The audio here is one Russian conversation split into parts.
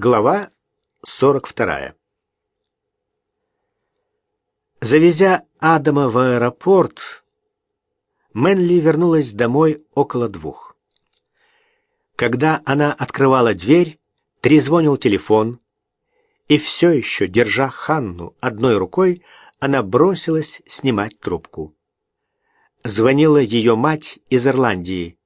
Глава 42. Завезя Адама в аэропорт, Мэнли вернулась домой около двух. Когда она открывала дверь, трезвонил телефон, и все еще, держа Ханну одной рукой, она бросилась снимать трубку. Звонила ее мать из Ирландии.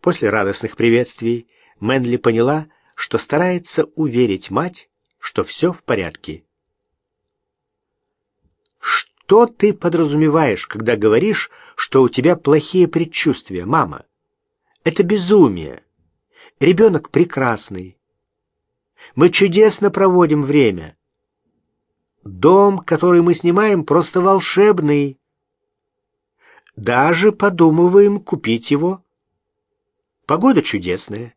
После радостных приветствий Мэнли поняла, что старается уверить мать, что все в порядке. Что ты подразумеваешь, когда говоришь, что у тебя плохие предчувствия, мама? Это безумие. Ребенок прекрасный. Мы чудесно проводим время. Дом, который мы снимаем, просто волшебный. Даже подумываем купить его. Погода чудесная.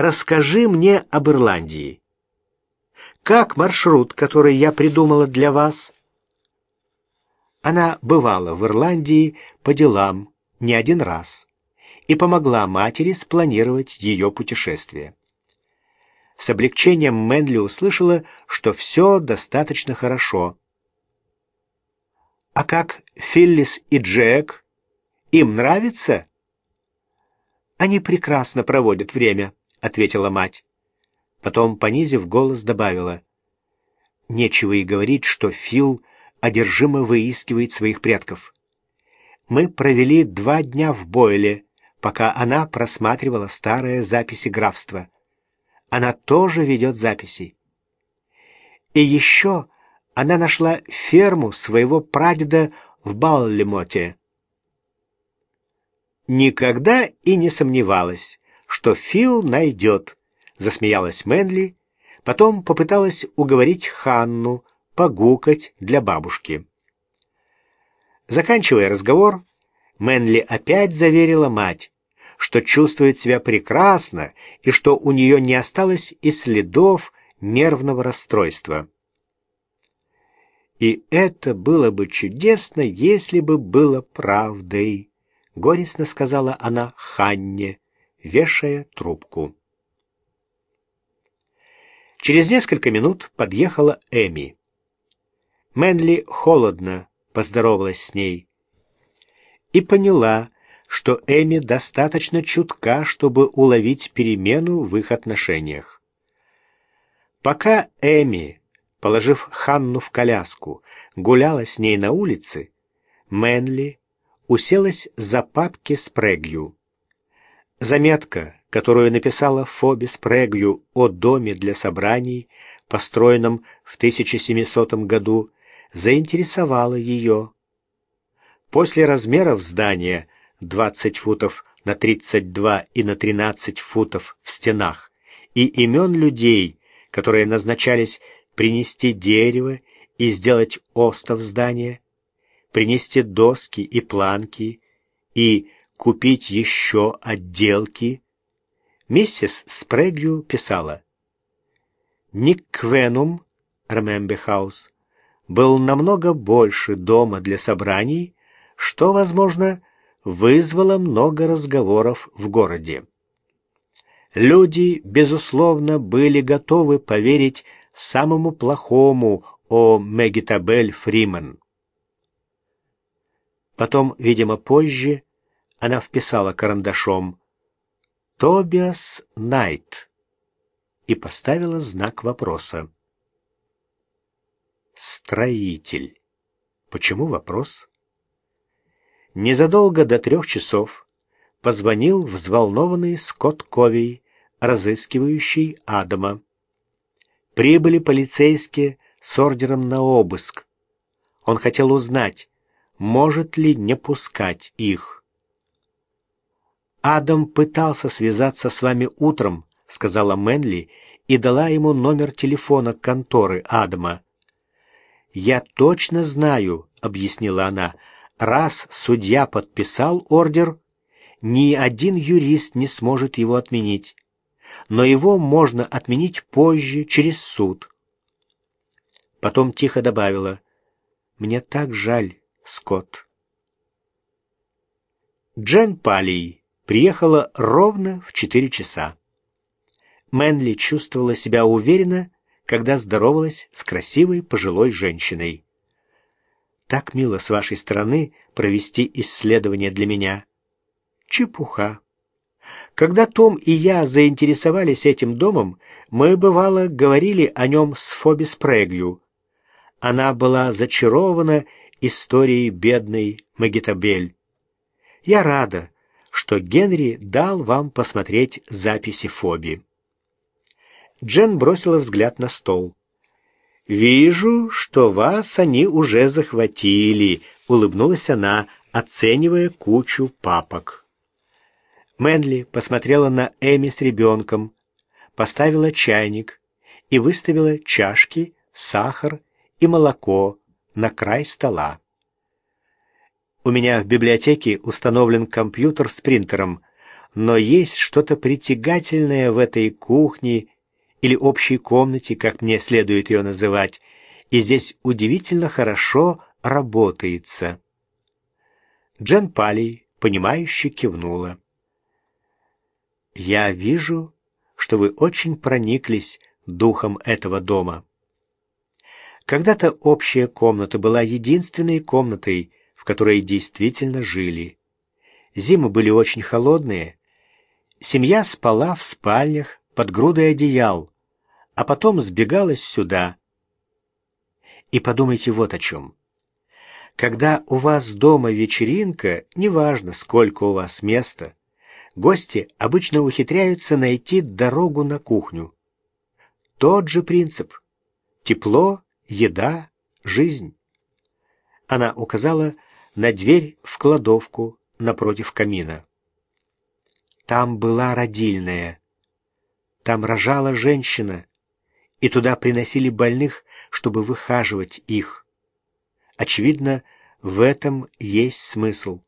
Расскажи мне об Ирландии. Как маршрут, который я придумала для вас? Она бывала в Ирландии по делам не один раз и помогла матери спланировать ее путешествие. С облегчением Мэнли услышала, что все достаточно хорошо. «А как Филлис и Джек? Им нравится?» «Они прекрасно проводят время», — ответила мать. Потом, понизив голос, добавила. «Нечего и говорить, что Фил одержимо выискивает своих предков. Мы провели два дня в Бойле, пока она просматривала старые записи графства. Она тоже ведет записи. И еще она нашла ферму своего прадеда в Баллимоте. Никогда и не сомневалась, что Фил найдет, засмеялась Мэнли, потом попыталась уговорить Ханну погукать для бабушки. Заканчивая разговор, Мэнли опять заверила мать, что чувствует себя прекрасно и что у нее не осталось и следов нервного расстройства. И это было бы чудесно, если бы было правдой, горестно сказала она Ханне, вешая трубку. Через несколько минут подъехала Эми. Мэнли холодно поздоровалась с ней и поняла, что Эми достаточно чутка, чтобы уловить перемену в их отношениях. Пока Эми, положив Ханну в коляску, гуляла с ней на улице, Мэнли уселась за папки с Прегью. Заметка, которую написала Фоби Спрегью о доме для собраний, построенном в 1700 году, заинтересовало ее. После размеров здания 20 футов на 32 и на 13 футов в стенах и имен людей, которые назначались принести дерево и сделать остов здания, принести доски и планки и купить еще отделки, миссис Спрэгью писала «Никвенум, Ремембе Хаус, был намного больше дома для собраний, что, возможно, вызвало много разговоров в городе. Люди, безусловно, были готовы поверить самому плохому о Мегитабель Фриман. Потом, видимо, позже, она вписала карандашом «Тобиас Найт» и поставила знак вопроса. Строитель. Почему вопрос? Незадолго до трех часов позвонил взволнованный Скотт Ковей, разыскивающий Адама. Прибыли полицейские с ордером на обыск. Он хотел узнать, может ли не пускать их. «Адам пытался связаться с вами утром», — сказала Мэнли и дала ему номер телефона конторы Адама. «Я точно знаю», — объяснила она, — «раз судья подписал ордер, ни один юрист не сможет его отменить. Но его можно отменить позже, через суд». Потом тихо добавила, «Мне так жаль, Скотт». Джен Палий приехала ровно в четыре часа. Мэнли чувствовала себя уверенно, когда здоровалась с красивой пожилой женщиной. «Так мило с вашей стороны провести исследование для меня». «Чепуха». Когда Том и я заинтересовались этим домом, мы, бывало, говорили о нем с Фоби Спрэгью. Она была зачарована историей бедной Магитабель. Я рада, что Генри дал вам посмотреть записи Фоби. Джен бросила взгляд на стол. «Вижу, что вас они уже захватили», — улыбнулась она, оценивая кучу папок. Мэнли посмотрела на Эми с ребенком, поставила чайник и выставила чашки, сахар и молоко на край стола. У меня в библиотеке установлен компьютер с принтером, но есть что-то притягательное в этой кухне или общей комнате, как мне следует ее называть, и здесь удивительно хорошо работается. Джен Палей, понимающе кивнула. «Я вижу, что вы очень прониклись духом этого дома». Когда-то общая комната была единственной комнатой, в которой действительно жили. Зимы были очень холодные. Семья спала в спальнях под грудой одеял, а потом сбегалась сюда. И подумайте вот о чем. Когда у вас дома вечеринка, неважно, сколько у вас места, гости обычно ухитряются найти дорогу на кухню. Тот же принцип. Тепло, еда, жизнь. Она указала на дверь в кладовку напротив камина. Там была родильная. Там рожала женщина, и туда приносили больных, чтобы выхаживать их. Очевидно, в этом есть смысл.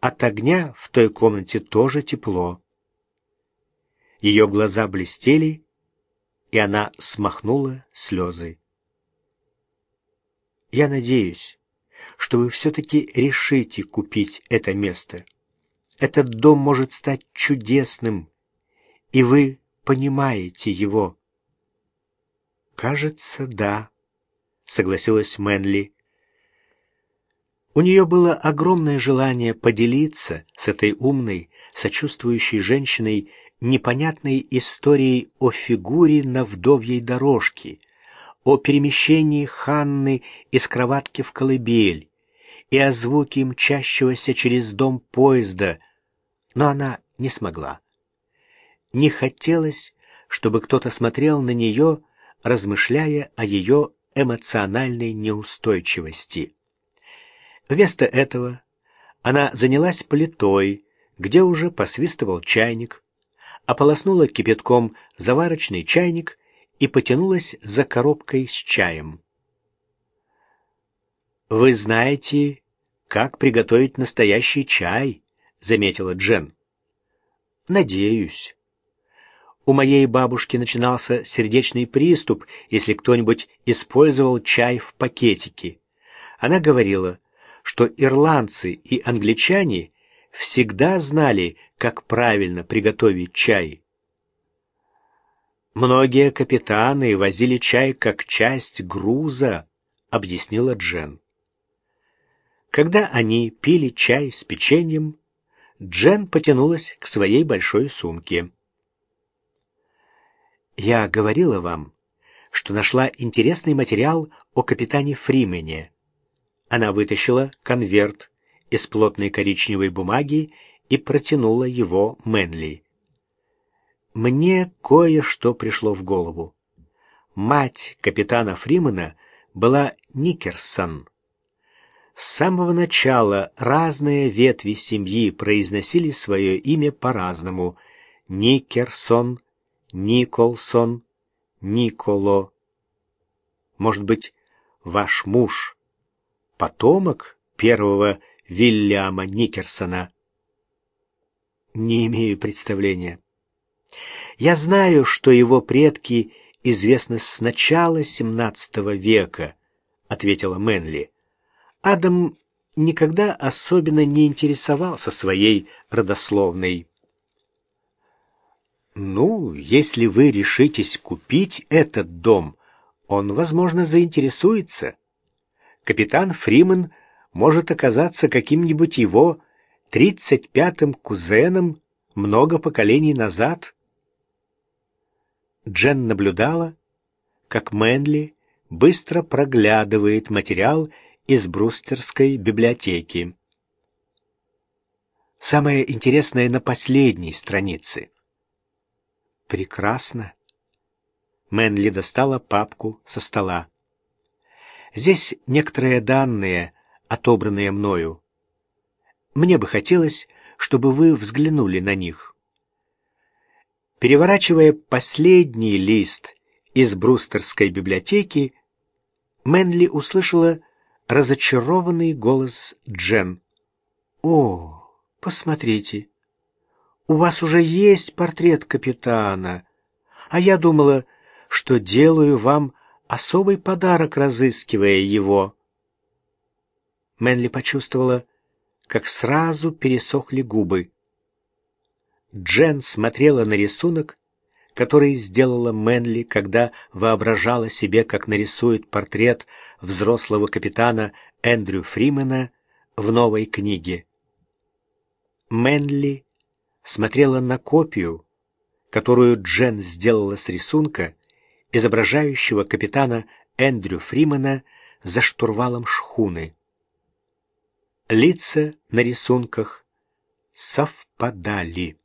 От огня в той комнате тоже тепло. Ее глаза блестели, и она смахнула слезы. Я надеюсь, что вы все-таки решите купить это место. Этот дом может стать чудесным, и вы понимаете его. «Кажется, да», — согласилась Мэнли. У нее было огромное желание поделиться с этой умной, сочувствующей женщиной непонятной историей о фигуре на вдовьей дорожке — о перемещении Ханны из кроватки в колыбель и о звуке мчащегося через дом поезда, но она не смогла. Не хотелось, чтобы кто-то смотрел на нее, размышляя о ее эмоциональной неустойчивости. Вместо этого она занялась плитой, где уже посвистывал чайник, ополоснула кипятком заварочный чайник и потянулась за коробкой с чаем. «Вы знаете, как приготовить настоящий чай?» — заметила Джен. «Надеюсь». У моей бабушки начинался сердечный приступ, если кто-нибудь использовал чай в пакетике. Она говорила, что ирландцы и англичане всегда знали, как правильно приготовить чай. Многие капитаны возили чай как часть груза, объяснила Джен. Когда они пили чай с печеньем, Джен потянулась к своей большой сумке. «Я говорила вам, что нашла интересный материал о капитане Фримене». Она вытащила конверт из плотной коричневой бумаги и протянула его Мэнли мне кое-что пришло в голову. Мать капитана Фримена была Никерсон. С самого начала разные ветви семьи произносили свое имя по-разному. Никерсон, Николсон, Николо. Может быть, ваш муж — потомок первого Вильяма Никерсона? Не имею представления. Я знаю, что его предки известны с начала XVII века, ответила Мэнли. Адам никогда особенно не интересовался своей родословной. Ну, если вы решитесь купить этот дом, он, возможно, заинтересуется. Капитан Фриман может оказаться каким-нибудь его тридцать пятым кузеном много поколений назад. Джен наблюдала, как Мэнли быстро проглядывает материал из Брустерской библиотеки. Самое интересное на последней странице. Прекрасно. Мэнли достала папку со стола. Здесь некоторые данные, отобранные мною. Мне бы хотелось, чтобы вы взглянули на них. Переворачивая последний лист из Брустерской библиотеки, Мэнли услышала разочарованный голос Джен. «О, посмотрите, у вас уже есть портрет капитана, а я думала, что делаю вам особый подарок, разыскивая его». Мэнли почувствовала, как сразу пересохли губы. Джен смотрела на рисунок, который сделала Мэнли, когда воображала себе, как нарисует портрет взрослого капитана Эндрю Фримена в новой книге. Мэнли смотрела на копию, которую Джен сделала с рисунка, изображающего капитана Эндрю Фримена за штурвалом шхуны. Лица на рисунках совпадали.